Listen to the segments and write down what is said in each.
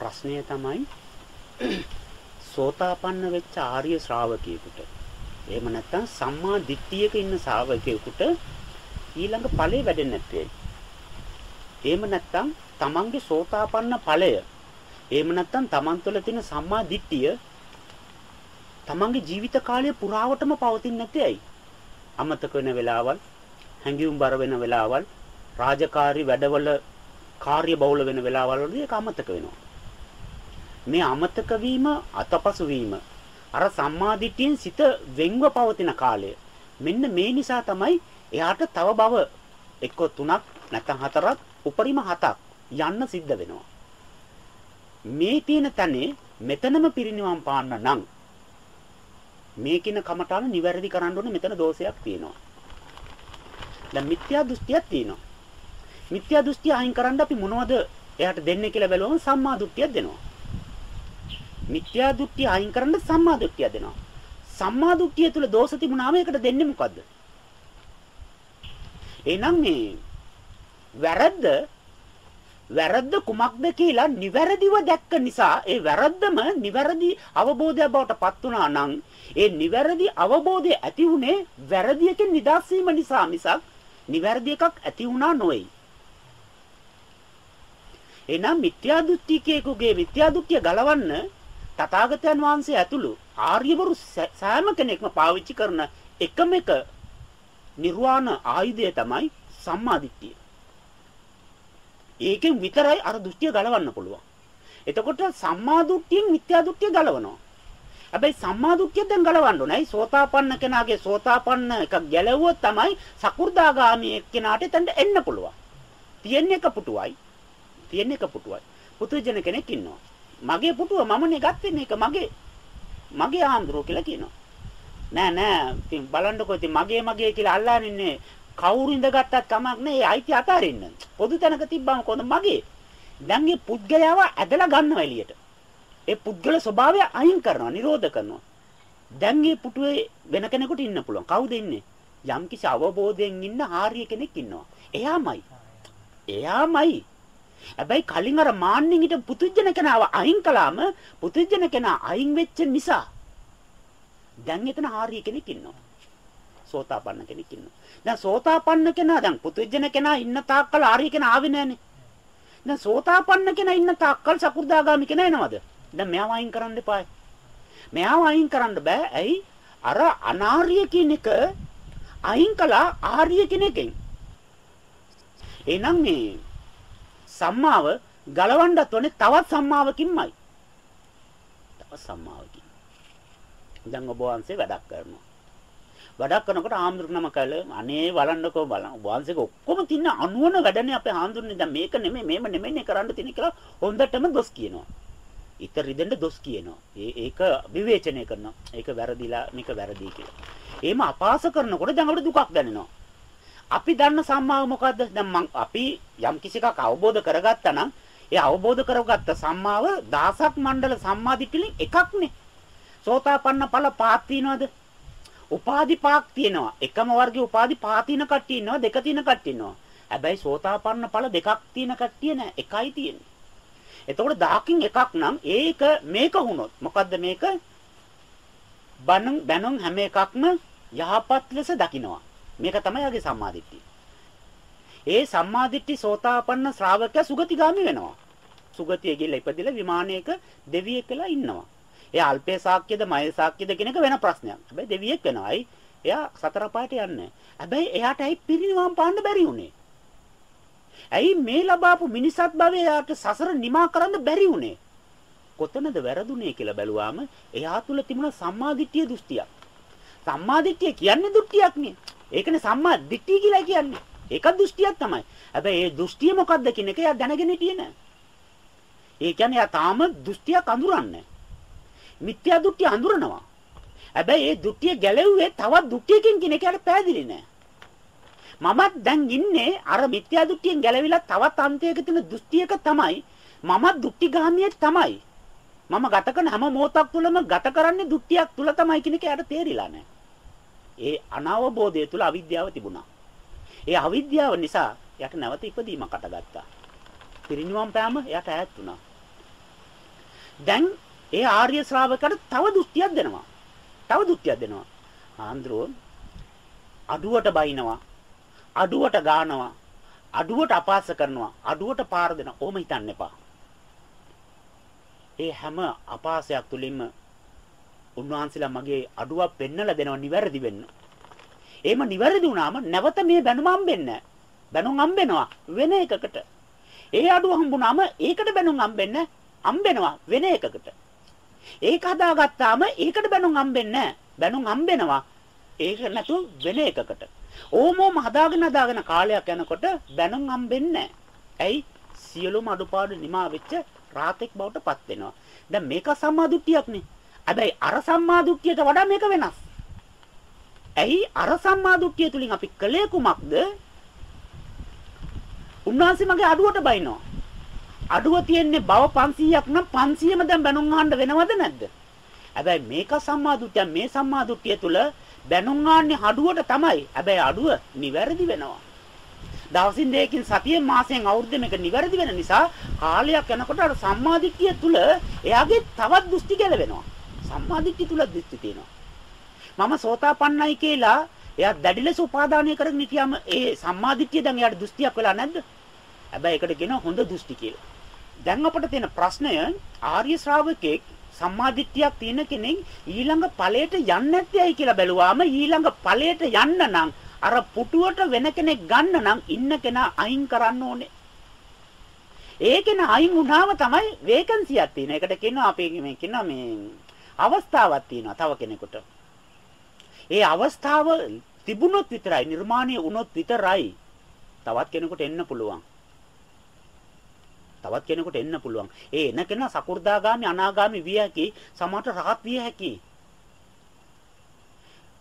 ප්‍රශ්නය තමයි සෝතාපන්න වෙච්ච ආර්ය ශ්‍රාවකයෙකුට එහෙම නැත්නම් සම්මා දිට්ඨියක ඉන්න ශ්‍රාවකයෙකුට ඊළඟ ඵලෙ වැඩෙන්නේ නැත්තේ. එහෙම නැත්නම් තමන්ගේ සෝතාපන්න ඵලය එහෙම නැත්නම් තමන් තුළ තියෙන සම්මා දිට්ඨිය තමන්ගේ ජීවිත කාලය පුරාවටම පවතින්නේ නැත්තේ ඇයි? අමතක වෙන වෙලාවල්, හැඟීම් බර වෙන වෙලාවල්, රාජකාරී වැඩවල කාර්ය බහුල වෙන වෙලාවල් වලදී ඒක අමතක වෙනවා. මේ අමතක වීම අතපසු වීම අර සම්මාදිට්ඨියෙන් සිත වෙන්ව පවතින කාලය. මෙන්න මේ නිසා තමයි එයාට තව බව එක්ක තුනක් නැත්නම් හතරක් උපරිම හතක් යන්න සිද්ධ වෙනවා. මේ තියෙන තැනේ මෙතනම පිරිනිවන් පාන්න නම් මේ කින කමඨාන නිවැරදි කරන්න ඕනේ මෙතන දෝෂයක් තියෙනවා. දැන් මිත්‍යා දෘෂ්ටියක් තියෙනවා. මිත්‍යා දෘෂ්ටිය අයින් කරන්න අපි මොනවද එයාට දෙන්නේ කියලා බැලුවම සම්මා දෘෂ්ටියක් දෙනවා. මිත්‍යා දෘෂ්ටිය අයින් කරන්න සම්මා දෘෂ්ටිය දෙනවා. සම්මා දෘෂ්ටිය තුල දෝෂ තිබුණාම ඒකට දෙන්නේ මොකද්ද? එහෙනම් මේ වැරද්ද වැරද්ද කුමක්ද කියලා නිවැරදිව දැක්ක නිසා ඒ වැරද්දම නිවැරදි අවබෝධයක් බවට පත් වුණා නම් ඒ නිවැරදි අවබෝධය ඇති උනේ වැරදියකින් නිදහස් වීම නිසා මිසක් නිවැරදි එකක් ඇති වුණා නොවේ. එහෙනම් මිත්‍යා දෘෂ්ටිකයෙකුගේ මිත්‍යා දෘෂ්ටිය ගලවන්න තථාගතයන් වහන්සේ ඇතුළු ආර්යවරු සෑම කෙනෙක්ම පාවිච්චි කරන එකම එක නිර්වාණ ආයුධය තමයි සම්මාදිට්ඨිය. ඒකෙන් විතරයි අර දෘෂ්ටිය ගලවන්න පුළුවන්. එතකොට සම්මා දෘෂ්ටියෙන් මිත්‍යා දෘෂ්ටිය ගලවනවා. හැබැයි සම්මා දෘෂ්ටිය දැන් ගලවන්න ඕනයි. සෝතාපන්න කෙනාගේ සෝතාපන්න එකක් ගැලවුවොත් තමයි සකු르දාගාමී එක්කෙනාට එතනට එන්න පුළුවන්. තියෙන එක පුටුවයි. තියෙන එක පුටුවයි. පුදුජන කෙනෙක් ඉන්නවා. මගේ පුටුව මමනේ ගත්තේ මේක මගේ. මගේ ආන්දරෝ කියලා කියනවා. නෑ නෑ ඉතින් බලන්නකෝ ඉතින් මගේ මගේ කියලා අල්ලාගෙන ඉන්නේ කවුරු ඉඳගත්තත් කමක් නෑ ඒ අයිති අතාරින්න. පොදු තැනක තිබ්බම කොහොමද මගේ? දැන් මේ පුද්ගලයාව ඇදලා ගන්නවා එළියට. ඒ පුද්ගල ස්වභාවය අයින් කරනවා, නිරෝධ කරනවා. දැන් මේ පුටුවේ වෙන කෙනෙකුට ඉන්න පුළුවන්. කවුද ඉන්නේ? යම්කිසි අවබෝධයෙන් ඉන්න ආර්ය කෙනෙක් ඉන්නවා. එයාමයි. එයාමයි. හැබැයි කලින් අර මාන්නෙන් හිට පුතුජන කෙනාව අයින් කළාම පුතුජන කෙනා අයින් වෙච්ච නිසා දැන් එතන ආර්ය කෙනෙක් ඉන්නවා. සෝතාපන්න කෙනෙක් ඉන්නවා. දැන් සෝතාපන්න කෙනා දැන් පුතුජන කෙනා ඉන්න තාක්කල් ආර්ය කෙනා ආවේ නැහනේ. දැන් සෝතාපන්න කෙනා ඉන්න තාක්කල් සකු르දාගාමි කෙනා එනවද? දැන් මෙයාව අයින් කරන්න එපායි. මෙයාව අයින් කරන්න බෑ. ඇයි? අර අනාර්ය කියන එක අයින් කළා ආර්ය කෙනෙක්ගෙන්. එහෙනම් මේ සම්මාව ගලවන්නත් ඕනේ තවත් සම්මාවකින්මයි. තවත් සම්මාවකින්. දැන් ඔබ වහන්සේ වැඩක් කරනවා. වැඩක් කරනකොට ආම්දුරුනම කල අනේ බලන්නකෝ බලන්න වහන්සේක ඔක්කොම තින්න අනුවන වැඩනේ අපේ ආම්දුරුනේ දැන් මේක නෙමෙයි මේම නෙමෙයිනේ කරන්න තියෙන්නේ කියලා හොඳටම දොස් කියනවා. ඉතින් රිදෙන්න දොස් කියනවා. ඒ ඒක විවේචනය කරනවා. ඒක වැරදිලා මේක වැරදි කියලා. එහෙම අපාස කරනකොට දැන් අපිට දුකක් දැනෙනවා. අපි දන්න සම්මාව මොකද්ද? දැන් මං අපි යම් කිසි එකක් අවබෝධ කරගත්තා නම් ඒ අවබෝධ කරගත්ත සම්මාව දහසක් මණ්ඩල සම්මාදිට්ඨියෙන් එකක්නේ. සෝතාපන්න ඵල පාත් තියනවද? උපාදි පාක් තියෙනවා. එකම වර්ගයේ උපාදි පහ තියෙන කට්ටිය ඉන්නවා, දෙක තියෙන කට්ටිය ඉන්නවා. හැබැයි සෝතාපන්න ඵල දෙකක් තියෙන කට්ටිය නෑ, එකයි තියෙන්නේ. එතකොට 10කින් එකක් නම් ඒක මේක වුණොත් මොකද්ද මේක? බණන් බණන් හැම එකක්ම යහපත් ලෙස දකිනවා. මේක තමයි යගේ සම්මාදිට්ඨිය. ඒ සම්මාදිට්ඨි සෝතාපන්න ශ්‍රාවකයා සුගතිගාමි වෙනවා. සුගතිය ගිහලා ඉපදිලා විමානයක දෙවියෙක් වෙලා ඉන්නවා. එයා අල්පේ ශාක්‍යද මය ශාක්‍යද කියන එක වෙන ප්‍රශ්නයක්. හැබැයි දෙවියෙක් වෙනවායි. එයා සතර පාට යන්නේ. හැබැයි එයාට ඇයි පිරිනිවන් පාන්න බැරි උනේ? ඇයි මේ ලබාපු මිනිසත් භවයේ යාට සසර නිමා කරන්න බැරි උනේ? කොතනද වැරදුනේ කියලා බැලුවාම එයා තුල තිබුණ සම්මාදිට්ඨිය දෘෂ්ටියක්. සම්මාදිට්ඨිය කියන්නේ දෘෂ්ටියක් නේ. ඒකනේ සම්මා දිට්ඨිය කියලා කියන්නේ. ඒක දෘෂ්ටියක් තමයි. හැබැයි ඒ දෘෂ්ටිය මොකද්ද කියන එක එයා දැනගෙන හිටියේ නෑ. ඒ කියන්නේ එයා තාම දෘෂ්ටියක් අඳුරන්නේ මිත්‍යා දෘෂ්ටි අඳුරනවා. හැබැයි ඒ දෘෂ්ටිය ගැලෙව්වේ තවත් දෘෂ්ටියකින් කියන එකට පැහැදිලි නෑ. මමත් දැන් ඉන්නේ අර මිත්‍යා දෘෂ්ටියෙන් ගැලවිලා තවත් අන්තයක තියෙන දෘෂ්ටියක තමයි මම දෘෂ්ටිගාමියෙක් තමයි. මම ගත කරන හැම මොහොතක් තුළම ගත කරන්නේ දෘෂ්ටියක් තුල තමයි කියන එක යාට තේරිලා නැහැ. ඒ අනවබෝධය තුල අවිද්‍යාව තිබුණා. ඒ අවිද්‍යාව නිසා යාට නැවත ඉපදීමක් අටගත්තා. පිරිනිවන් පෑම යාට ඈත් වුණා. දැන් ඒ ආර්ය ශ්‍රාවකයට තව දෘෂ්ටියක් දෙනවා. තව දෘෂ්ටියක් දෙනවා. ආන්ද්‍රෝ අඩුවට බයිනවා. අඩුවට ගානවා. අඩුවට අපාස කරනවා. අඩුවට පාර දෙනවා. ඕම හිතන්න එපා. ඒ හැම අපාසයක් තුලින්ම උන්වහන්සේලා මගේ අඩුවක් පෙන්නලා දෙනවා නිවැරදි වෙන්න. එහෙම නිවැරදි වුණාම නැවත මේ බැනුම හම්බෙන්නේ බැනුම් හම්බෙනවා වෙන එකකට. ඒ අඩුව හම්බුනාම ඒකට බැනුම් හම්බෙන්න හම්බෙනවා වෙන එකකට. ඒක හදාගත්තාම ඒකට බැනුම් හම්බෙන්නේ බැනුම් හම්බෙනවා ඒක නැතුව වෙන එකකට. ඕමෝම හදාගෙන හදාගෙන කාලයක් යනකොට බැනුම් හම්බෙන්නේ ඇයි? සියලුම අඩුපාඩු නිමා වෙච්ච රාතෙක් බවට පත් වෙනවා. දැන් මේක සම්මාදුට්ටියක්නේ. හැබැයි අර සම්මාදුට්ටියට වඩා මේක වෙනස්. ඇයි අර සම්මාදුට්ටිය තුලින් අපි කලේ කුමක්ද? උන්වහන්සේ මගේ අඩුවට බයිනවා. අඩුව තියෙන්නේ බව 500ක් නම් 500ම දැන් බැනුම් අහන්න වෙනවද නැද්ද? හැබැයි මේක සම්මාදුට්ටිය මේ සම්මාදුට්ටිය තුල බැනුම් ආන්නේ අඩුවට තමයි. හැබැයි අඩුව නිවැරදි වෙනවා. දවසින් දෙකකින් සතියෙන් මාසයෙන් අවුරුද්දෙම එක නිවැරදි වෙන නිසා කාලයක් යනකොට අර සම්මාදිට්ඨිය තුල එයාගේ තවත් දෘෂ්ටි ගැලවෙනවා. සම්මාදිට්ඨිය තුල දෘෂ්ටි තියෙනවා. මම සෝතාපන්නයි කියලා එයා දැඩි ලෙස උපාදානය කරගෙන හිටියාම ඒ සම්මාදිට්ඨිය දැන් එයාට දෘෂ්ටියක් වෙලා නැද්ද? හැබැයි ඒකට කියනවා හොඳ දෘෂ්ටි කියලා. දැන් අපිට තියෙන ප්‍රශ්නය ආර්ය ශ්‍රාවකෙක් සම්මාදිට්ඨියක් තියෙන කෙනෙක් ඊළඟ ඵලයට යන්නේ නැත්තේයි කියලා බැලුවාම ඊළඟ ඵලයට යන්න නම් අර පුටුවට වෙන කෙනෙක් ගන්න නම් ඉන්න කෙනා අයින් කරන්න ඕනේ. ඒ කෙනා අයින් වුණාම තමයි වේකන්සියක් තියෙන. ඒකට කියනවා අපි මේ කියනවා මේ අවස්ථාවක් තියෙනවා තව කෙනෙකුට. ඒ අවස්ථාව තිබුණොත් විතරයි නිර්මාණය වුණොත් විතරයි තවත් කෙනෙකුට එන්න පුළුවන්. තවත් කෙනෙකුට එන්න පුළුවන්. ඒ එන කෙනා සකු르දාගාමි අනාගාමි විය හැකි, සමහරට රහත් විය හැකි.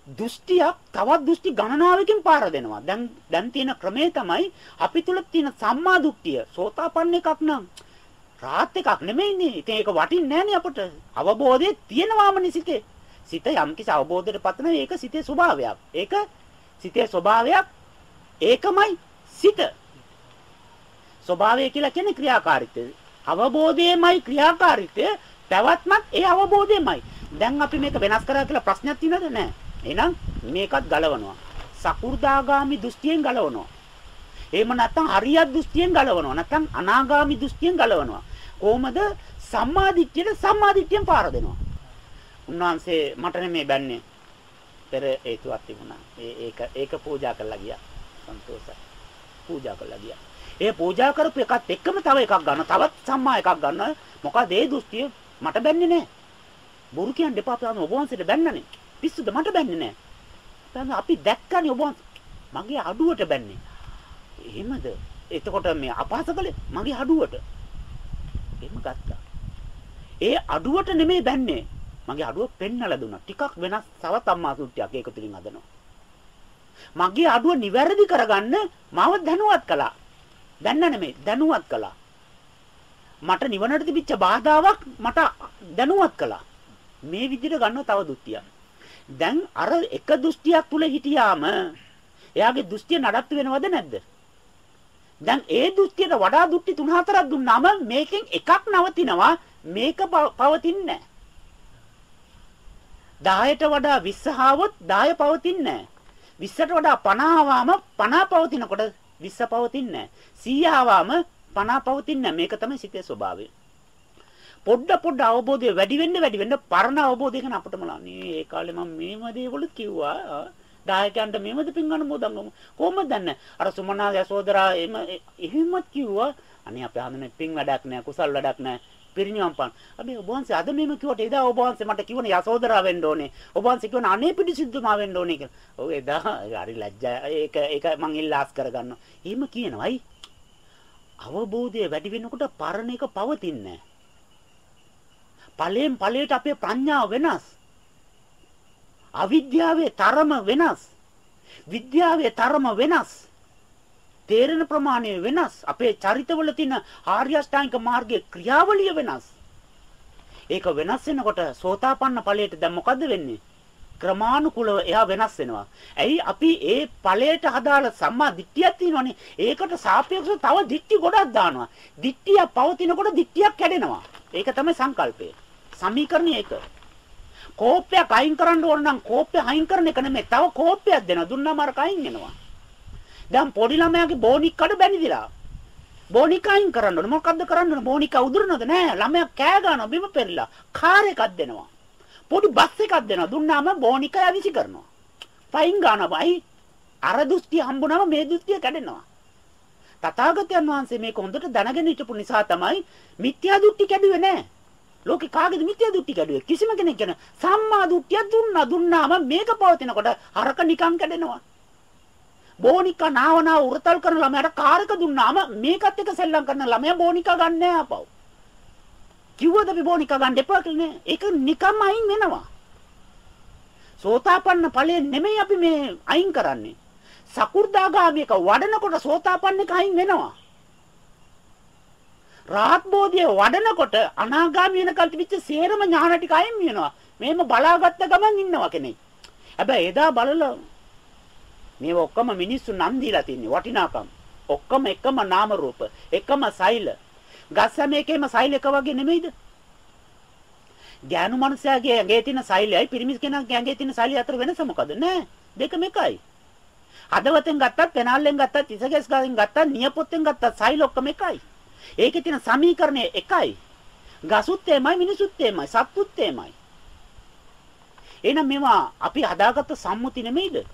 දෘෂ්ටියක් තවත් දෘෂ්ටි ගණනාවකින් පාර දෙනවා. දැන් දැන් තියෙන ක්‍රමේ තමයි අපි තුල තියෙන සම්මා දුක්තිය. සෝතාපන්න එකක් නම් රාත් එකක් නෙමෙයිනේ. ඉතින් ඒක වටින්නේ නැහනේ අපට. අවබෝධය තියෙනවාමනේ සිතේ. සිත යම්කිසි අවබෝධයටපත් වෙන ඒක සිතේ ස්වභාවයක්. ඒක සිතේ ස්වභාවයක් ඒකමයි සිත. ස්වභාවය කියලා කියන්නේ ක්‍රියාකාරීත්වය. අවබෝධයමයි ක්‍රියාකාරීත්වය. පැවැත්මත් ඒ අවබෝධයමයි. දැන් අපි මේක වෙනස් කරා කියලා ප්‍රශ්නයක් තියෙනවද නැහැ. එහෙනම් මේකත් ගලවනවා. සකු르දාගාමි දෘෂ්ටියෙන් ගලවනවා. එහෙම නැත්නම් හරියත් දෘෂ්ටියෙන් ගලවනවා. නැත්නම් අනාගාමි දෘෂ්ටියෙන් ගලවනවා. කොහොමද සම්මාදිට්ඨියට සම්මාදිට්ඨියෙන් පාර දෙනවා. උන්වහන්සේ මට නෙමෙයි බැන්නේ. පෙර හේතුවක් තිබුණා. ඒ ඒක ඒක පූජා කරලා ගියා. සන්තෝෂයි. පූජා කරලා ගියා. ඒ පූජා කරපු එකත් එක්කම තව එකක් ගන්න. තවත් සම්මා එකක් ගන්න. මොකද ඒ දෘෂ්ටිය මට බැන්නේ නැහැ. බොරු කියන්න එපා අපි ඔබ වහන්සේට බැන්නනේ. පිස්සුද මට බැන්නේ නැහැ. දැන් අපි දැක්කනේ ඔබ මගේ අඩුවට බැන්නේ. එහෙමද? එතකොට මේ අපහාස කළේ මගේ අඩුවට. එහෙම ගත්තා. ඒ අඩුවට නෙමෙයි බැන්නේ. මගේ අඩුව පෙන්නලා දුන්නා. ටිකක් වෙනස් තවත් අම්මා සුට්ටියක් ඒක තුලින් හදනවා. මගේ අඩුව නිවැරදි කරගන්න මාව දැනුවත් කළා. දැන්න නෙමෙයි දැනුවත් කළා. මට නිවනට තිබිච්ච බාධාවක් මට දැනුවත් කළා. මේ විදිහට ගන්නව තව දෘෂ්ටියක්. දැන් අර එක දෘෂ්ටියක් තුල හිටියාම එයාගේ දෘෂ්ටිය නඩත්තු වෙනවද නැද්ද? දැන් ඒ දෘෂ්ටියට වඩා දෘෂ්ටි තුන හතරක් දුන්නාම මේකෙන් එකක් නවතිනවා. මේක පවතින්නේ 10ට වඩා 20 ආවොත් 10 පවතින්නේ 20ට වඩා 50 ආවම 50 පවතිනකොට 20 පවතින්නේ 100 ආවම 50 පවතින්නේ මේක තමයි සිතේ ස්වභාවය. පොඩ පොඩ අවබෝධය වැඩි වෙන්න වැඩි වෙන්න පරණ අවබෝධය ගැන අපිටම නේ ඒ කාලේ මම මේම දේවලුත් කිව්වා. දායකයන්ට මේවද පින්ගන්න මොදන් කොහොමද දන්නේ අර සුමනා යසෝදරා එහෙම එහෙමත් කිව්වා අනේ අපේ හඳුනේ පින් වැඩක් නැහැ කුසල් වැඩක් නැහැ පිරිනිවන් පාන. අපි ඔබ වහන්සේ අද මෙහෙම කිව්වට එදා ඔබ වහන්සේ මට කිව්වනේ යසෝදරා වෙන්න ඕනේ. ඔබ වහන්සේ කිව්වනේ අනේ පිටිසිද්ධුමා වෙන්න ඕනේ කියලා. ඔව් එදා හරි ලැජ්ජා. ඒක ඒක මං ඉල්ලාස් කරගන්නවා. එහෙම කියනවායි. අවබෝධය වැඩි වෙනකොට පරණ එක පවතින්නේ නැහැ. ඵලයෙන් ඵලයට අපේ ප්‍රඥාව වෙනස්. අවිද්‍යාවේ තරම වෙනස්. විද්‍යාවේ තරම වෙනස්. තේරෙන ප්‍රමාණය වෙනස්. අපේ චරිතවල තියෙන ආර්ය අෂ්ටාංගික මාර්ගයේ ක්‍රියාවලිය වෙනස්. ඒක වෙනස් වෙනකොට සෝතාපන්න ඵලයට දැන් මොකද වෙන්නේ? ක්‍රමානුකූලව එයා වෙනස් වෙනවා. ඇයි අපි ඒ ඵලයට හදාල සම්මා දිට්ඨියක් තියෙනවනේ. ඒකට සාපේක්ෂව තව දිට්ඨි ගොඩක් දානවා. දිට්ඨිය පවතිනකොට දිට්ඨියක් කැඩෙනවා. ඒක තමයි සංකල්පය. සමීකරණය ඒක. කෝපයක් අයින් කරන්න ඕන නම් කෝපය අයින් කරන එක නෙමෙයි. තව කෝපයක් දෙනවා. දුන්නාම අර කයින් එනවා. දැන් පොඩි ළමයාගේ බෝනික් කඩ බැනිදිලා. බෝනික අයින් කරන්න ඕන. මොකද්ද කරන්න ඕන? බෝනික උදුරනවද? නෑ. ළමයා කෑ ගන්නවා බිම පෙරලා. කාර් එකක් දෙනවා. පොඩි බස් එකක් දෙනවා. දුන්නාම බෝනික යවිසි කරනවා. ෆයින් ගන්නවායි. අර දුස්තිය හම්බුනම මේ දුස්තිය කැඩෙනවා. තථාගතයන් වහන්සේ මේක හොඳට දැනගෙන හිටපු නිසා තමයි මිත්‍යා දෘෂ්ටි කැඩුවේ නෑ. ලෝකේ කාගේද මිත්‍යා දෘෂ්ටි කැඩුවේ? කිසිම කෙනෙක් කියන සම්මා දෘෂ්ටිය දුන්නා දුන්නාම මේක පවතිනකොට හරක නිකන් කැඩෙනවා. බෝනිකා නාවනා උරතල් කරන ළමයාට කාරක දුන්නාම මේකත් එක්ක සෙල්ලම් කරන ළමයා බෝනිකා ගන්න නෑ අපව. කිව්වද අපි බෝනිකා ගන්න එපා කියලා නේ? ඒක නිකම්ම අයින් වෙනවා. සෝතාපන්න ඵලය නෙමෙයි අපි මේ අයින් කරන්නේ. සකු르දාගාමියක වඩනකොට සෝතාපන්න එක අයින් වෙනවා. රාහත් බෝධිය වඩනකොට අනාගාමී වෙනකල් තිබිච්ච සේරම ඥාන ටික අයින් වෙනවා. මේම බලාගත්ත ගමන් ඉන්නවා කෙනෙක්. හැබැයි එදා බලලා මේව ඔක්කොම මිනිස්සු නම් දීලා තින්නේ වටිනාකම්. ඔක්කොම එකම නාම රූප, එකම සෛල. ගස් මේකේම සෛල එක වගේ නෙමෙයිද? ඥානු මනුස්සයාගේ ඇඟේ තියෙන සෛලයයි පිරිමිස් කෙනාගේ ඇඟේ තියෙන සෛලය අතර වෙනස මොකද? නෑ. දෙකම එකයි. හදවතෙන් ගත්තත්, පෙනාල්ලෙන් ගත්තත්, ඉසගස් ගාලින් ගත්තත්, නියපොත්තෙන් ගත්තත් සෛල ඔක්කොම එකයි. ඒකේ තියෙන සමීකරණය එකයි. ගසුත් එමය, මිනිසුත් එමය, සත්තුත් එමය. එහෙනම් මේවා අපි හදාගත්ත සම්මුති නෙමෙයිද?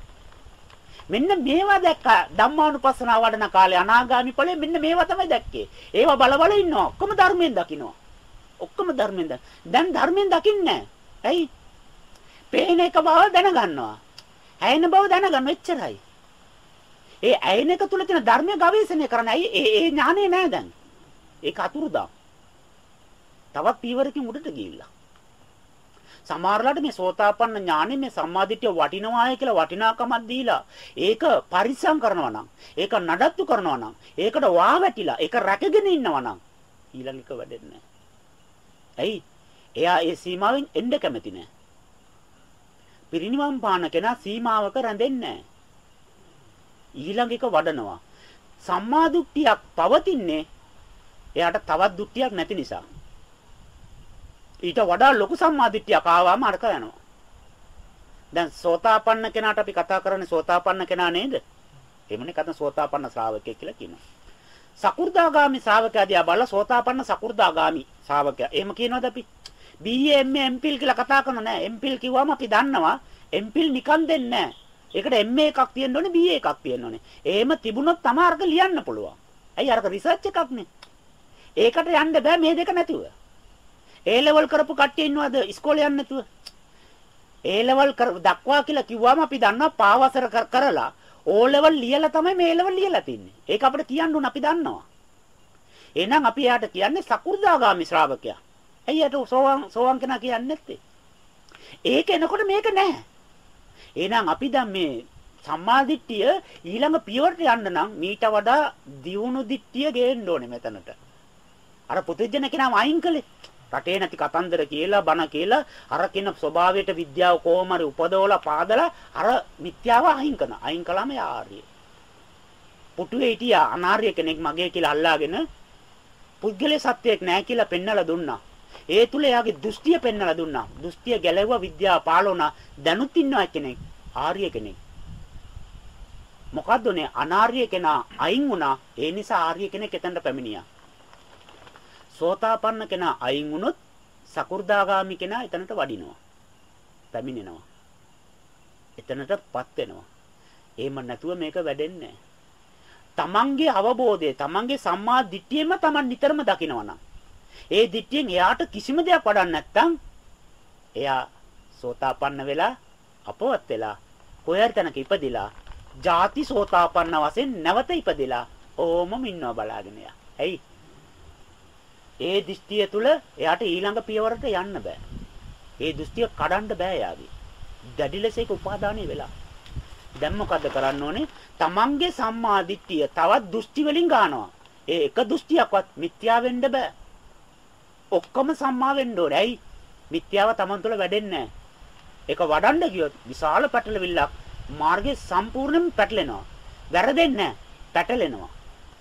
මෙන්න මේවා දැක්ක ධම්මානුපස්සනාව වඩන කාලේ අනාගාමි ඵලෙ මෙන්න මේවා තමයි දැක්කේ. ඒවා බල බල ඉන්නවා. ඔක්කොම ධර්මයෙන් දකින්නවා. ඔක්කොම ධර්මයෙන් දැන් ධර්මයෙන් දකින්නේ ඇයි? පේන එක බව දැනගන්නවා. ඇයෙන බව දැනගන්න එච්චරයි. ඒ ඇයෙන එක තුල තියෙන ධර්මය ගවේෂණය කරන්න. ඇයි ඒ ඒ ඥානෙ නෑ දැන්. ඒක අතුරුදා. තවත් පීවරකින් උඩට ගිහිල්ලා. සමහරලාට මේ සෝතාපන්න ඥානෙ මේ සම්මාදිටිය වටිනවාය කියලා වටිනාකමක් දීලා ඒක පරිස්සම් කරනවා නම් ඒක නඩත්තු කරනවා නම් ඒකට වා වැටිලා ඒක රැකගෙන ඉන්නවා නම් ඊළඟ එක වැඩෙන්නේ ඇයි? එයා ඒ සීමාවෙන් එන්න කැමති නෑ පිරිනිවන් පාන කෙනා සීමාවක රැඳෙන්නේ ඊළඟ එක වඩනවා. සම්මා දුක්තියක් පවතින්නේ එයාට තවත් දුක්තියක් නැති නිසා ඊට වඩා ලොකු සම්මාදිට්ඨියක් ආවම අරක යනවා. දැන් සෝතාපන්න කෙනාට අපි කතා කරන්නේ සෝතාපන්න කෙනා නේද? එමුනේ කතන සෝතාපන්න ශ්‍රාවකයෙක් කියලා කියනවා. සකු르දාගාමි ශ්‍රාවකයා දිහා බලලා සෝතාපන්න සකු르දාගාමි ශ්‍රාවකයා. එහෙම කියනවද අපි? BA MA MPhil කියලා කතා කරන නෑ. MPhil කිව්වම අපි දන්නවා MPhil නිකන් දෙන්නේ නෑ. ඒකට MA එකක් තියෙන්න ඕනේ BA එකක් තියෙන්න ඕනේ. එහෙම තිබුණොත් තමයි අරක ලියන්න පුළුවන්. ඇයි අරක රිසර්ච් එකක්නේ. ඒකට යන්න බෑ මේ දෙක නැතුව. ඒ ලෙවල් කරපු කට්ටිය ඉන්නවද ඉස්කෝලේ යන්නේ නැතුව? ඒ ලෙවල් දක්වා කියලා කිව්වම අපි දන්නවා පාවසර කරලා ඕ ලෙවල් ලියලා තමයි මේ ලෙවල් ලියලා තින්නේ. ඒක අපිට කියන්න ඕන අපි දන්නවා. එහෙනම් අපි එයාට කියන්නේ සකු르දාගාමි ශ්‍රාවකයා. ඇයි යට සෝවාන් සෝවාන් කෙනා කියන්නේ නැත්තේ? ඒක එනකොට මේක නැහැ. එහෙනම් අපි දැන් මේ සම්මාදිට්ඨිය ඊළඟ පියවරට යන්න නම් මීට වඩා දියුණු දිට්ඨිය ගේන්න ඕනේ මෙතනට. අර පුදුජන කෙනාම අයින් කළේ. රටේ නැති කතන්දර කියලා බණ කියලා අර කියන ස්වභාවයට විද්‍යාව කොහොම හරි උපදවලා පාදලා අර මිත්‍යාව අහිං කරන. අහිං කළාම ආර්ය. පුටුවේ හිටියා අනාර්ය කෙනෙක් මගේ කියලා අල්ලාගෙන පුද්ගලයේ සත්‍යයක් නැහැ කියලා පෙන්නලා දුන්නා. ඒ තුල එයාගේ දෘෂ්ටිය පෙන්නලා දුන්නා. දෘෂ්ටිය ගැලෙවුවා විද්‍යාව පාලෝනා දැනුත් ඉන්නවා කෙනෙක්. ආර්ය කෙනෙක්. මොකද්ද උනේ අනාර්ය කෙනා අයින් වුණා. ඒ නිසා ආර්ය කෙනෙක් එතනට පැමිණියා. සෝතාපන්න කෙනා අයින් වුණොත් සකු르දාගාමි කෙනා එතනට වඩිනවා. පැමිණෙනවා. එතනටපත් වෙනවා. එහෙම නැතුව මේක වැඩෙන්නේ තමන්ගේ අවබෝධය තමන්ගේ සම්මා දිට්ඨියෙම තමන් නිතරම දකිනවනම් ඒ දිට්ඨියෙන් එයාට කිසිම දෙයක් වඩන්න නැත්නම් එයා සෝතාපන්න වෙලා අපවත් වෙලා කොහේ තැනක ඉපදිලා ಜಾති සෝතාපන්න වශයෙන් නැවත ඉපදිලා ඕමම ඉන්නවා බලාගෙන යා. ඇයි ඒ දෘෂ්ටිය තුල එයාට ඊළඟ පියවරට යන්න බෑ. ඒ දෘෂ්ටිය කඩන්න බෑ යාගේ. දැඩි ලෙස ඒක උපාදානය වෙලා. දැන් මොකද කරන්න ඕනේ? තමන්ගේ සම්මා දිට්ඨිය තවත් දෘෂ්ටි වලින් ගන්නවා. ඒ එක දෘෂ්ටියක්වත් මිත්‍යා වෙන්න බෑ. ඔක්කොම සම්මා වෙන්න ඕනේ. ඇයි? මිත්‍යාව තමන් තුළ වැඩෙන්නේ නැහැ. ඒක වඩන්න ගියොත් විශාල පැටලවිල්ලක් මාර්ගයේ සම්පූර්ණයෙන්ම පැටලෙනවා. වැරදෙන්නේ නැහැ. පැටලෙනවා.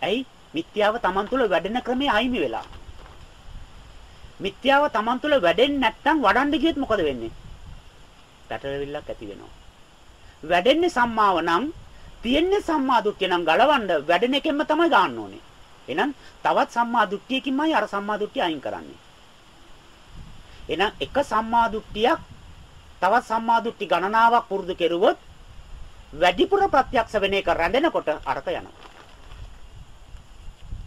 ඇයි? මිත්‍යාව තමන් තුළ වැඩෙන ක්‍රමයේ අයිමි වෙලා. මිත්‍යාව Taman තුල වැඩෙන්නේ නැත්නම් වඩන්න ගියොත් මොකද වෙන්නේ? පැටලවිල්ලක් ඇති වෙනවා. වැඩෙන්නේ සම්මාව නම් තියෙන්නේ සම්මා දුක්ඛේ නම් ගලවන්න වැඩෙන එකෙන්ම තමයි ගන්න ඕනේ. එහෙනම් තවත් සම්මා දුක්ඛියකින්මයි අර සම්මා දුක්ඛිය අයින් කරන්නේ. එහෙනම් එක සම්මා දුක්ඛියක් තවත් සම්මා දුක්ඛි ගණනාවක් පුරුදු කෙරුවොත් වැඩිපුර ප්‍රත්‍යක්ෂ වෙන එක රැඳෙනකොට අරක යනවා.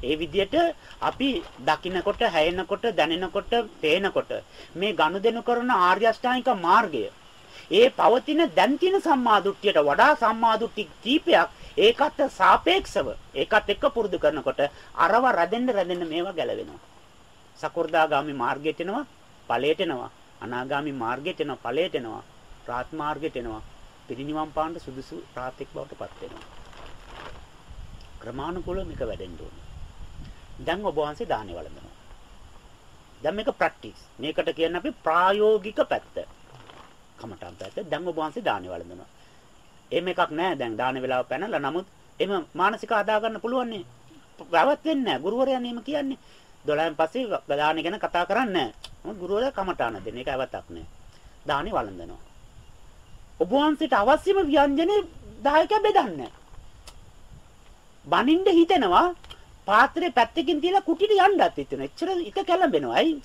ඒ විදිහට අපි දකින්නකොට, හැයෙනකොට, දැනෙනකොට, පේනකොට මේ ගනුදෙනු කරන ආර්ය අෂ්ටාංගික මාර්ගය ඒ පවතින දැන් තියෙන සම්මාදුට්ඨියට වඩා සම්මාදුට්ඨි කීපයක් ඒකට සාපේක්ෂව ඒකත් එක්ක පුරුදු කරනකොට අරව රැදෙන්න රැදෙන්න මේවා ගැලවෙනවා. සකෝර්දාගාමි මාර්ගයට එනවා, ඵලයට එනවා. අනාගාමි මාර්ගයට එනවා, ඵලයට එනවා. රාත් මාර්ගයට එනවා. පිරිනිවන් පාන්න සුදුසු රාතෙක් බවට පත් වෙනවා. ක්‍රමානුකූලව මේක වැඩෙන්න ඕනේ. දැන් ඔබ වහන්සේ දාහනේ වළඳනවා. දැන් මේක ප්‍රැක්ටිස්. මේකට කියන්නේ අපි ප්‍රායෝගික පැත්ත. කමටන් පැත්ත. දැන් ඔබ වහන්සේ දාහනේ වළඳනවා. එහෙම එකක් නැහැ දැන් දාහනේ වෙලාව පැනලා නමුත් එහෙම මානසික ආදා ගන්න පුළුවන් නේ. වැවත් වෙන්නේ නැහැ. ගුරුවරයා නේම කියන්නේ. 12න් පස්සේ දාහනේ ගැන කතා කරන්නේ නැහැ. මොකද ගුරුවරයා කමටාන දෙන එක ඇවතක් නැහැ. දාහනේ වළඳනවා. ඔබ වහන්සේට අවශ්‍යම ව්‍යංජනේ දායකයා බෙදන්නේ. බනින්න හිතෙනවා පාත්‍රේ පැත්තකින් තියලා කුටියට යන්නත් හිතෙනවා. එච්චර හිත කැළඹෙනවා. ඇයි?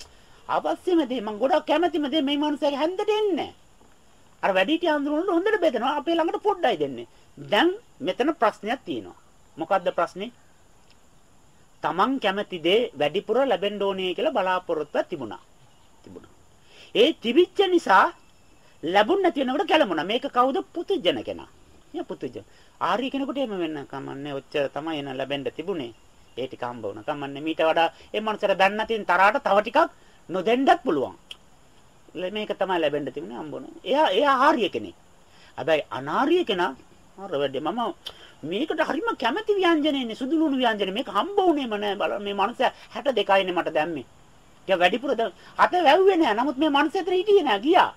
අවශ්‍යම දේ මම ගොඩක් කැමැතිම දේ මේ මනුස්සයාගේ හැන්දට එන්නේ අර වැඩිහිටිය අඳුරන හොඳට බෙදනවා. අපේ ළඟට පොඩ්ඩයි දෙන්නේ. දැන් මෙතන ප්‍රශ්නයක් තියෙනවා. මොකද්ද ප්‍රශ්නේ? Taman කැමති දේ වැඩිපුර ලැබෙන්න ඕනේ කියලා බලාපොරොත්තුවක් තිබුණා. තිබුණා. ඒ තිබිච්ච නිසා ලැබුණ නැති වෙනකොට කැළඹුණා. මේක කවුද? පුතුජන කෙනා. යා පුතුජන. ආර්ය කෙනෙකුට එහෙම වෙන්න කමන්නේ. ඔච්චර තමයි එන ලැබෙන්න තිබුණේ. ඒ ටික හම්බ වුණා. කමන්නේ මීට වඩා ඒ මනුස්සර බැන්න තියෙන තරහට තව ටිකක් නොදෙන්නත් පුළුවන්. මේක තමයි ලැබෙන්න තිබුණේ හම්බ වුණා. එයා එයා ආර්ය කෙනෙක්. හැබැයි අනාර්ය කෙනා අර වැඩි මම මේකට හරිම කැමැති ව්‍යංජනේනේ සුදු ලුණු ව්‍යංජනේ මේක හම්බ වුණේම නෑ බලන්න මේ මනුස්සයා 62යිනේ මට දැම්මේ. ඊට වැඩිපුර අත වැව්වේ නෑ. නමුත් මේ මනුස්සයා ඇතර හිටියේ නෑ ගියා.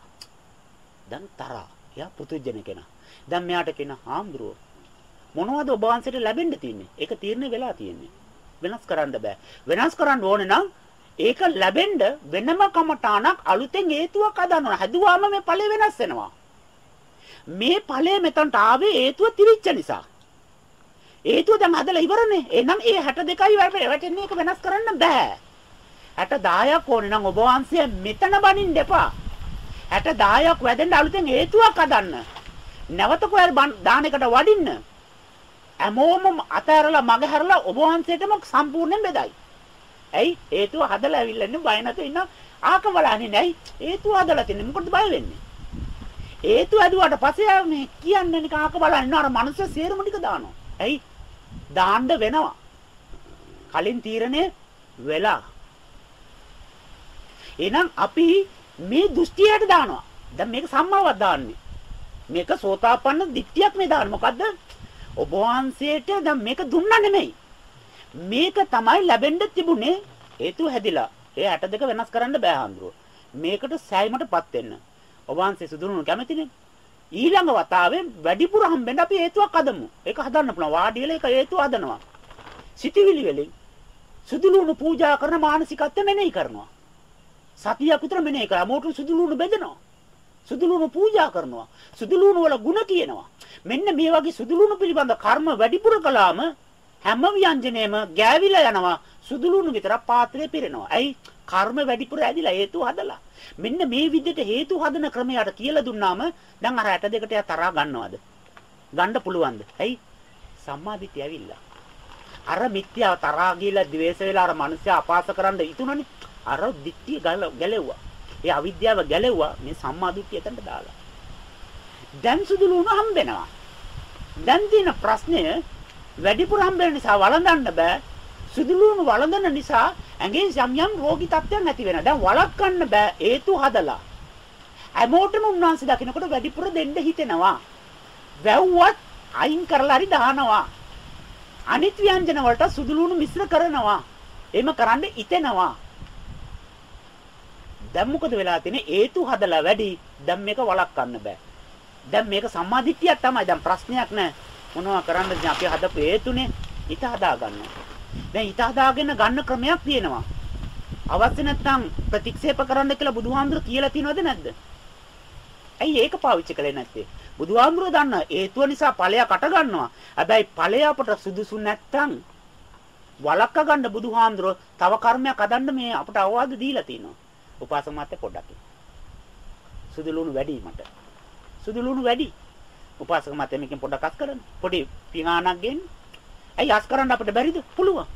දැන් තරහා. එයා පුතුජන කෙනා. දැන් මෙයාට කියන හාමුදුරුවෝ මොනවද ඔබ වහන්සේට ලැබෙන්න තියෙන්නේ? ඒක තීරණය වෙලා තියෙන්නේ. වෙනස් කරන්න බෑ. වෙනස් කරන්න ඕනේ නම් ඒක ලැබෙන්න වෙනම කමඨාණක් අලුතෙන් හේතුවක් හදන්න ඕන. හැදුවාම මේ ඵලය වෙනස් වෙනවා. මේ ඵලය මෙතනට ආවේ හේතුව තිරිච්ච නිසා. හේතුව දැන් හදලා ඉවරනේ. එහෙනම් ඒ 62යි වැටෙන්නේ ඒක වෙනස් කරන්න බෑ. 60 10ක් ඕනේ නම් ඔබ වහන්සේ මෙතන බනින්න එපා. 60 10ක් වැදෙන්න අලුතෙන් හේතුවක් හදන්න. නැවත කොහේ දාන එකට වඩින්න. හැමෝම අතහැරලා මග හැරලා ඔබ වහන්සේටම සම්පූර්ණයෙන් බෙදයි. ඇයි? හේතුව හදලා ඇවිල්ලා ඉන්න බය නැතුව ඉන්න ආක බලන්නේ නැයි. හේතුව හදලා තින්නේ මොකටද බය වෙන්නේ? හේතුව ඇදුවට පස්සේ මේ කියන්නේ නික ආක බලන්න අර මනුස්ස සේරම ටික දානවා. ඇයි? දාන්න වෙනවා. කලින් තීරණය වෙලා. එහෙනම් අපි මේ දෘෂ්ටියට දානවා. දැන් මේක සම්මාවක් දාන්නේ. මේක සෝතාපන්න දිට්ඨියක් මේ දාන්නේ. මොකද්ද? ඔබ වහන්සේට දැන් මේක දුන්නා නෙමෙයි. මේක තමයි ලැබෙන්න තිබුණේ හේතු හැදිලා. ඒ 62 වෙනස් කරන්න බෑ හඳුරෝ. මේකට සෑයීමටපත් වෙන්න. ඔබ වහන්සේ සුදුරුණු කැමතිනේ. ඊළඟ වතාවේ වැඩිපුර හම්බෙන්න අපි හේතුවක් හදමු. ඒක හදන්න පුළුවන්. වාඩි වෙලා ඒක හේතුව හදනවා. සිටිවිලි වලින් සුදුලුණු පූජා කරන මානසිකත්වය මෙනෙහි කරනවා. සතියක් විතර මෙනෙහි කරා. මොකට සුදුලුණු බෙදෙනවා. සුදුලුණු පූජා කරනවා. සුදුලුණු වල ಗುಣ කියනවා. මෙන්න මේ වගේ සුදුලුණු පිළිබඳ කර්ම වැඩිපුර කළාම හැම ව්‍යංජනයේම ගෑවිලා යනවා. සුදුලුණු විතරක් පාත්‍රේ පිරෙනවා. ඇයි? කර්ම වැඩිපුර ඇදිලා හේතු හදලා. මෙන්න මේ විදිහට හේතු හදන ක්‍රමයට කියලා දුන්නාම දැන් අර 62ට යා තරහා ගන්නවද? ගන්න පුළුවන්ද? ඇයි? සම්මාදිට්ඨිය ඇවිල්ලා. අර මිත්‍යාව තරහා ගිහලා ද්වේෂ වෙලා අර මිනිස්සයා අපාස කරන්න ඉතුණනේ. අර දිට්ඨිය ගැලෙව්වා. ඒ අවිද්‍යාව ගැලෙව්වා මේ සම්මාදිට්ඨිය එතනට දාලා. දැන් සුදු ලුණු හම්බෙනවා. දැන් තියෙන ප්‍රශ්නය වැඩිපුර හම්බෙන නිසා වළඳන්න බෑ. සුදු ලුණු වළඳන නිසා ඇඟේ යම් යම් රෝගී තත්ත්වයන් නැති වෙනවා. දැන් වළක්වන්න බෑ හේතු හදලා. හැමෝටම උන්වහන්සේ දකින්නකොට වැඩිපුර දෙන්න හිතෙනවා. වැව්වත් අයින් කරලා හරි දානවා. අනිත් ව්‍යංජන වලට සුදු ලුණු මිශ්‍ර කරනවා. එහෙම කරන්න හිතෙනවා. දැන් මොකද වෙලා තියෙන්නේ? හේතු හදලා වැඩි. දැන් මේක වළක්වන්න බෑ. දැන් මේක සම්මාදිට්ඨියක් තමයි. දැන් ප්‍රශ්නයක් නෑ. මොනවා කරන්නද අපි හදපු හේතුනේ? හිත හදා ගන්නවා. දැන් හිත හදාගෙන ගන්න ක්‍රමයක් තියෙනවා. අවශ්‍ය නැත්නම් ප්‍රතික්ෂේප කරන්න කියලා බුදුහාමුදුරු කියලා තියනවද නැද්ද? ඇයි ඒක පාවිච්චි කළේ නැත්තේ? බුදුහාමුදුරුවෝ දන්න හේතුව නිසා ඵලයක් අට ගන්නවා. හැබැයි ඵලය අපට සුදුසු නැත්තම් වලක්ක ගන්න බුදුහාමුදුරුවෝ තව කර්මයක් අදන්න මේ අපට අවවාද දීලා තිනවා. උපාසක මාත්‍ය පොඩ්ඩක්. සුදු ලුණු වැඩි මට. සුදු ලුණු වැඩි. උපාසක මාත්‍ය මේකෙන් පොඩ්ඩක් අස් කරන්න. පොඩි පිඟානක් ගෙන්න. ඇයි අස් කරන්න අපිට බැරිද? පුළුවන්.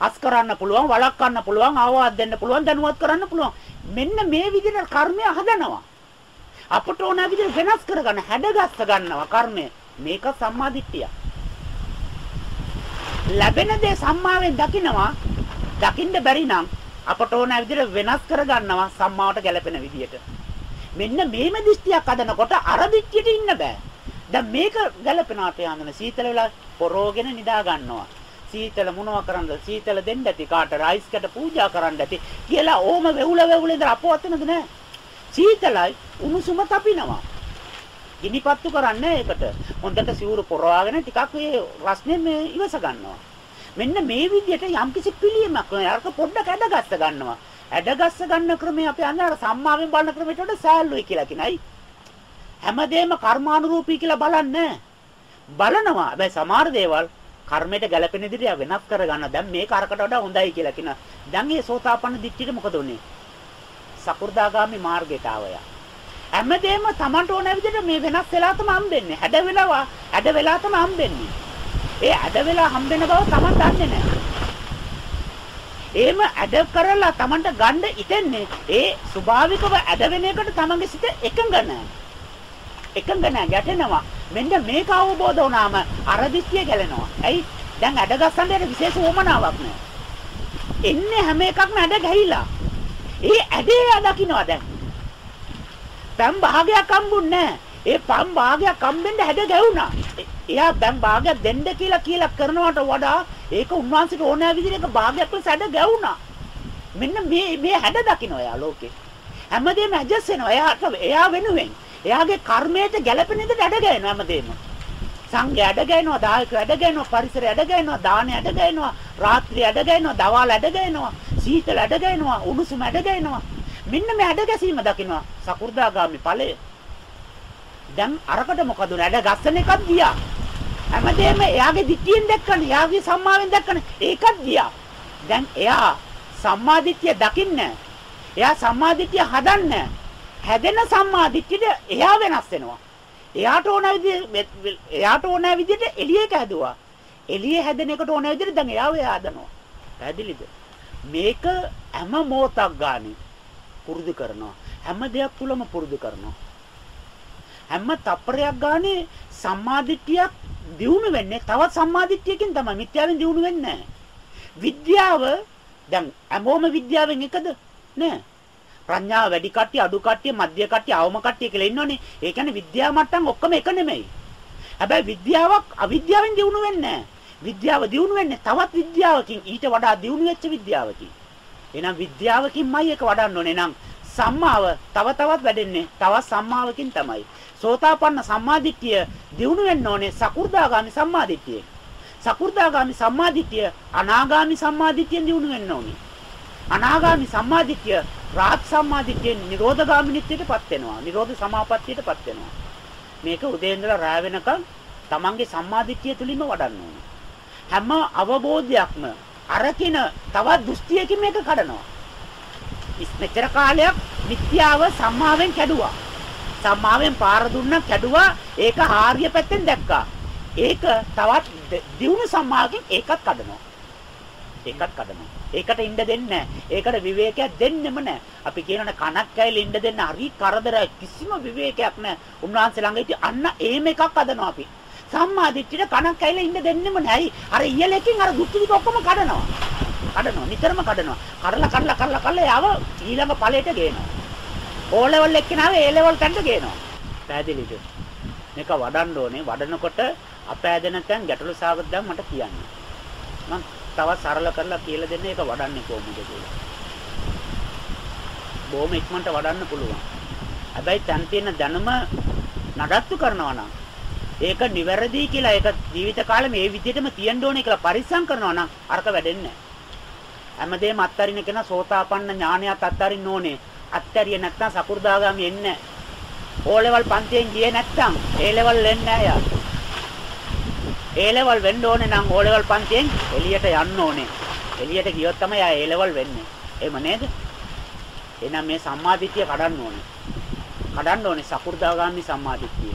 අස් කරන්න පුළුවන්, වළක්වන්න පුළුවන්, ආවාද දෙන්න පුළුවන්, දැනුවත් කරන්න පුළුවන්. මෙන්න මේ විදිහට කර්මය හදනවා. අපට ඕන විදිහට වෙනස් කරගන්න, හැඩගස්ස ගන්නවා කර්මය. මේක සම්මාදිට්ඨිය. ලැබෙන දේ සම්මාවෙන් දකිනවා. දකින්න බැරි නම් අපට ඕන විදිහට වෙනස් කරගන්නවා සම්මාවට ගැලපෙන විදිහට. මෙන්න මේම දෘෂ්ටියක් හදනකොට අර දිට්ඨියට ඉන්න බෑ. දැන් මේක ගැලපෙනාට යන්න සීතල වෙලා පොරෝගෙන නිදා ගන්නවා. සීතල මොනවා කරන්නද? සීතල දෙන්න ඇති කාට රයිස්කට පූජා කරන්න ඇති කියලා ඕම වෙවුල වෙවුල ඉඳලා අපවත් වෙනද නෑ. සීතලයි උණුසුම තපිනවා. ගිනිපත්තු කරන්නේ ඒකට. හොඳට සිවුරු පොරවාගෙන ටිකක් මේ රස්නේ මේ ඉවස ගන්නවා. මෙන්න මේ විදිහට යම්කිසි පිළියමක් අරක පොඩ්ඩක් ඇඩගස්ස ගන්නවා. ඇඩගස්ස ගන්න ක්‍රමය අපි අnder සම්මාවෙන් බලන ක්‍රමයට වඩා සෑල්ලුයි කියලා කියනයි. හැමදේම කර්මානුරූපී කියලා බලන්නේ බලනවා. හැබැයි සමහර දේවල් කර්මයට ගැළපෙන විදිහට වෙනස් කරගන්න. දැන් මේක අරකට වඩා හොඳයි කියලා කියන. දැන් මේ සෝතාපන්න දිට්ඨියට මොකද උනේ? සකු르දාගාමි මාර්ගයට ආවයා. හැමදේම Tamanට ඕන විදිහට මේ වෙනස් වෙලා තමයි හම්බෙන්නේ. හැඩ වෙලා හැඩ වෙලා තමයි හම්බෙන්නේ. ඒ හැඩ වෙලා හම්බෙන බව Taman දන්නේ නැහැ. එහෙම ඇඩ කරලා Tamanට ගන්න ඉතින්නේ ඒ ස්වභාවිකව ඇඩ වෙන එකට Tamanගේ සිත එකඟ නැහැ. එකඟ නැහැ ගැටෙනවා. මෙන්න මේක අවබෝධ වුණාම අර දිස්තිය ගැලෙනවා. ඇයි? දැන් ඇඩ ගස්සන්න විශේෂ වමනාවක් නැහැ. එන්නේ හැම එකක්ම ඇඩ ගහිලා. ඒ ඇඩේ දකින්නවා දැන්. පම් භාගයක් හම්බුන්නේ ඒ පම් භාගයක් හම්බෙන්න හැඩ ගැවුනා. එයා දැන් භාගයක් දෙන්න කියලා කියලා කරනවට වඩා ඒක උන්වහන්සේට ඕනෑ විදිහට භාගයක් ලෙස හැඩ ගැවුනා. මෙන්න මේ මේ හැඩ දකින්න එයා ලෝකේ. හැමදේම ඇඩ්ජස්ට් වෙනවා. එයාට එයා වෙනුවෙන්. එයාගේ කර්මයට ගැළපෙන විදිහට හැඩ ගැහෙනවා හැමදේම. සංඝය ඇඩ ගැහෙනවා, දායක ඇඩ ගැහෙනවා, පරිසරය ඇඩ ගැහෙනවා, දාන ඇඩ ගැහෙනවා, රාත්‍රී ඇඩ ගැහෙනවා, දවාල ඇඩ ගැහෙනවා, සීතල ඇඩ ගැහෙනවා, උණුසුම ඇඩ ගැහෙනවා. මෙන්න මේ ඇඩ ගැසීම දකින්නවා සකු르දාගාමි ඵලය. දැන් අරකට මොකද ඇඩ ගස්සන එකක් ගියා. හැමදේම එයාගේ දිට්ඨියෙන් දැක්කනේ, එයාගේ සම්මාවෙන් දැක්කනේ. ඒකත් ගියා. දැන් එයා සම්මාදිට්ඨිය දකින්න. එයා සම්මාදිට්ඨිය හදන්න. හැදෙන සම්මාදිට්ඨියට එයා වෙනස් වෙනවා. එයාට ඕන විදිහට එයාට ඕන විදිහට එළියක හැදුවා. එළියේ හැදෙන එකට ඕන විදිහට දැන් එයාව එයා හදනවා. පැහැදිලිද? මේක හැම මොහොතක් ගානේ පුරුදු කරනවා. හැම දෙයක් තුලම පුරුදු කරනවා. හැම තප්පරයක් ගානේ සම්මාදිට්ඨියක් දියුණු වෙන්නේ තවත් සම්මාදිට්ඨියකින් තමයි. මිත්‍යාවෙන් දියුණු වෙන්නේ විද්‍යාව දැන් හැමෝම විද්‍යාවෙන් එකද? නෑ. ප්‍රඥාව වැඩි කට්ටිය අඩු කට්ටිය මධ්‍ය කට්ටිය අවම කට්ටිය කියලා ඉන්නෝනේ. ඒ කියන්නේ විද්‍යාව මට්ටම් ඔක්කොම එක නෙමෙයි. හැබැයි විද්‍යාවක් අවිද්‍යාවෙන් දියුණු වෙන්නේ විද්‍යාව දියුණු වෙන්නේ තවත් විද්‍යාවකින් ඊට වඩා දියුණු වෙච්ච විද්‍යාවකින්. එහෙනම් විද්‍යාවකින්මයි එක වඩන්න ඕනේ. නම් සම්මාව තව තවත් වැඩෙන්නේ තවත් සම්මාවකින් තමයි. සෝතාපන්න සම්මාදිට්ඨිය දියුණු වෙන්න ඕනේ සකු르දාගාමි සම්මාදිට්ඨිය. සකු르දාගාමි සම්මාදිට්ඨිය අනාගාමි සම්මාදිට්ඨියෙන් දියුණු වෙන්න ඕනේ. අනාගාමි සම්මාදිට්ඨිය රාත් සම්මාදිට්ඨියෙන් නිරෝධගාමිනිත්වයටපත් වෙනවා. නිරෝධ සමාපත්තියටපත් වෙනවා. මේක උදේ ඉඳලා රාය වෙනකන් තමන්ගේ සම්මාදිට්ඨිය තුලින්ම වඩන්න ඕනේ. හැම අවබෝධයක්ම අරකින තවත් දෘෂ්ටියකින් මේක කඩනවා. මෙච්චර කාලයක් මිත්‍යාව සම්මාවෙන් කැඩුවා. සම්මාවෙන් පාර දුන්නා කැඩුවා. ඒක ආර්ය පැත්තෙන් දැක්කා. ඒක තවත් දියුණු සම්මාවකින් ඒකත් කඩනවා. ඒකත් කඩනවා. ඒකට ඉන්න දෙන්නේ ඒකට විවේකයක් දෙන්නෙම නැහැ. අපි කියනනේ කනක් ඇයිල ඉන්න දෙන්න හරි කරදරයි කිසිම විවේකයක් නැහැ. උන්වහන්සේ ළඟ ඉති අන්න ඒම එකක් හදනවා අපි. සම්මා දිට්ඨියට කනක් ඇයිල ඉන්න දෙන්නෙම නැහැ. අර ඉයලකින් අර දුක්ඛ ටික ඔක්කොම කඩනවා. කඩනවා නිතරම කඩනවා. කඩලා කඩලා කඩලා කඩලා යව ඊළඟ ඵලයට ගේනවා. ඕ ලෙවල් එක්කනාව ඒ ලෙවල් තැනට ගේනවා. පැහැදිලිද? මේක වඩන්න ඕනේ. වඩනකොට අපෑදෙන තැන් ගැටලු සාගත දැන් මට කියන්න. මම තවත් සරල කරලා කියලා දෙන්න ඒක වඩන්නේ කොහොමද කියලා. බොහොම ඉක්මනට වඩන්න පුළුවන්. හැබැයි තන් තියෙන දැනුම නඩත්තු කරනවා නම් ඒක නිවැරදි කියලා ඒක ජීවිත කාලෙම මේ විදිහටම තියෙන්න ඕනේ කියලා පරිස්සම් කරනවා නම් අරක වැඩෙන්නේ හැමදේම අත්තරින කෙනා සෝතාපන්න ඥානයත් අත්තරින්න ඕනේ. අත්තරිය නැත්නම් සකු르දාගාමි එන්නේ ඕ ලෙවල් පන්තියෙන් ගියේ නැත්නම් ඒ ලෙවල් වෙන්නේ නැහැ යා. ඒ ලෙවල් වෙන්න ඕනේ නම් ඕ ලෙවල් පන්තියෙන් එළියට යන්න ඕනේ. එළියට ගියොත් තමයි ආ ඒ ලෙවල් වෙන්නේ. එහෙම නේද? එහෙනම් මේ සම්මාදිට්ඨිය කඩන්න ඕනේ. කඩන්න ඕනේ සකු르දාගාමි සම්මාදිට්ඨිය.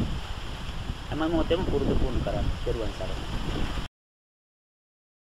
හැම මොහොතෙම පුරුදු පුහුණු කරන්න. දරුවන් සරණයි.